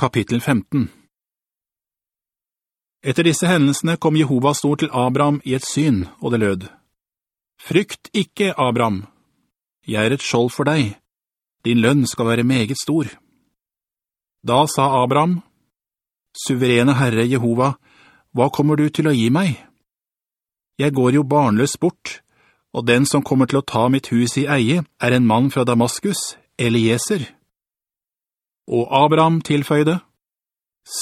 Kapittel 15 Etter disse hendelsene kom Jehovas ord til Abraham i et syn, og det lød. Frykt ikke, Abraham. Jeg er et skjold for deg. Din lønn skal være meget stor. Da sa Abraham, Suverene Herre Jehova, hva kommer du til å gi meg? Jeg går jo barnløs bort, og den som kommer til å ta mitt hus i eie er en mann fra Damaskus, Eliezer. Og Abraham tilføyde,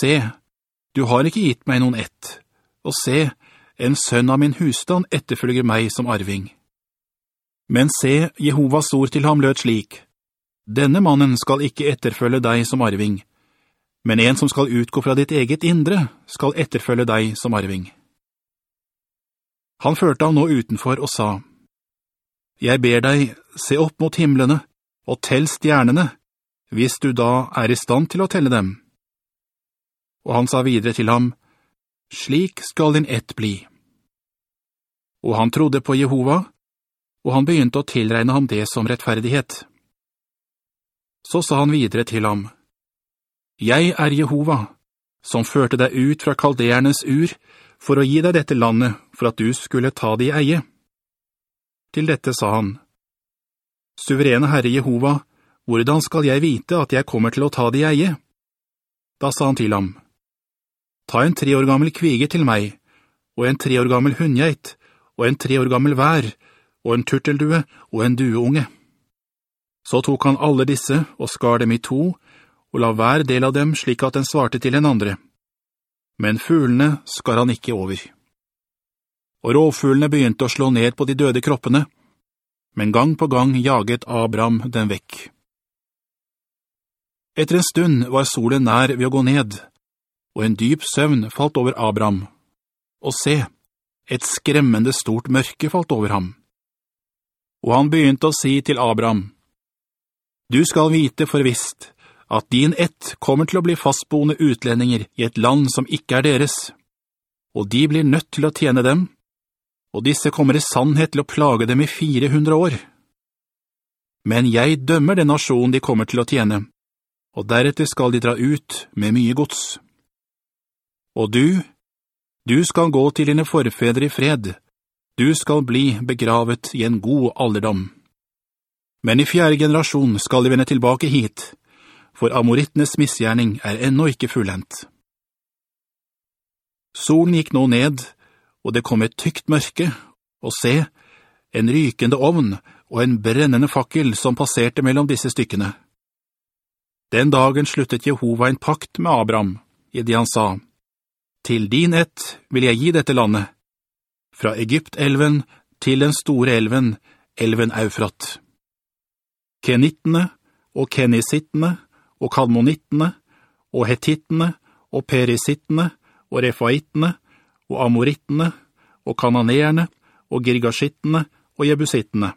Se, du har ikke gitt meg noen ett, og se, en sønn av min husstand etterfølger meg som arving. Men se, Jehovas ord til ham lød slik, Denne mannen skal ikke etterfølge deg som arving, men en som skal utgå fra ditt eget indre skal etterfølge deg som arving. Han førte ham nå utenfor og sa, Jeg ber deg, se opp mot himmelene, og tell stjernene, hvis du da er i stand til å telle dem. Og han sa videre til ham, Slik skal din ett bli. Og han trodde på Jehova, og han begynte å tilregne ham det som rettferdighet. Så sa han videre til ham, Jeg er Jehova, som førte deg ut fra kaldernes ur, for å gi deg dette landet, for at du skulle ta det i eie. Til dette sa han, Suverene Herre Jehova, hvordan skal jeg vite at jeg kommer til å ta det i eie? Da sa han til ham, Ta en tre år gammel kvige til meg, og en tre år gammel hundgeit, og en tre år gammel vær, og en turteldue, og en dueunge. Så tok han alle disse og skar dem i to, og la hver del av dem slik at den svarte til en andre. Men fuglene skar han ikke over. Og rovfuglene begynte å slå ned på de døde kroppene, men gang på gang jaget Abraham den vekk. Etter en stund var solen nær ved å gå ned, og en dyp søvn falt over Abraham. Og se, et skremmende stort mørke falt over ham. Og han begynte å si til Abraham, «Du skal vite for visst at din ett kommer til å bli fastboende utlendinger i et land som ikke er deres, og de blir nødt til å tjene dem, og disse kommer i sannhet til å plage dem i 400 år. Men jeg dømmer den nasjonen de kommer til å tjene, og deretter skal de dra ut med mye gods. Og du, du skal gå til dine forfedre i fred, du skal bli begravet i en god alderdom. Men i fjerde generasjon skal de vende tilbake hit, for amorittenes misgjerning er ennå ikke fullendt. Solen gikk nå ned, og det kom et tykt mørke, og se, en rykende ovn og en brennende fakkel som passerte mellom disse stykkene. Den dagen sluttet Jehova en pakt med Abraham, i det han sa, «Til din ett vil jeg gi dette landet, fra Egyptelven til den store elven, elven Eufrat. Kenittene og kenisittene og kalmonittene, og hetittene, og perisittene, og refaittene, og amorittene, og kananeerne, og girgashittene, og jebusittene.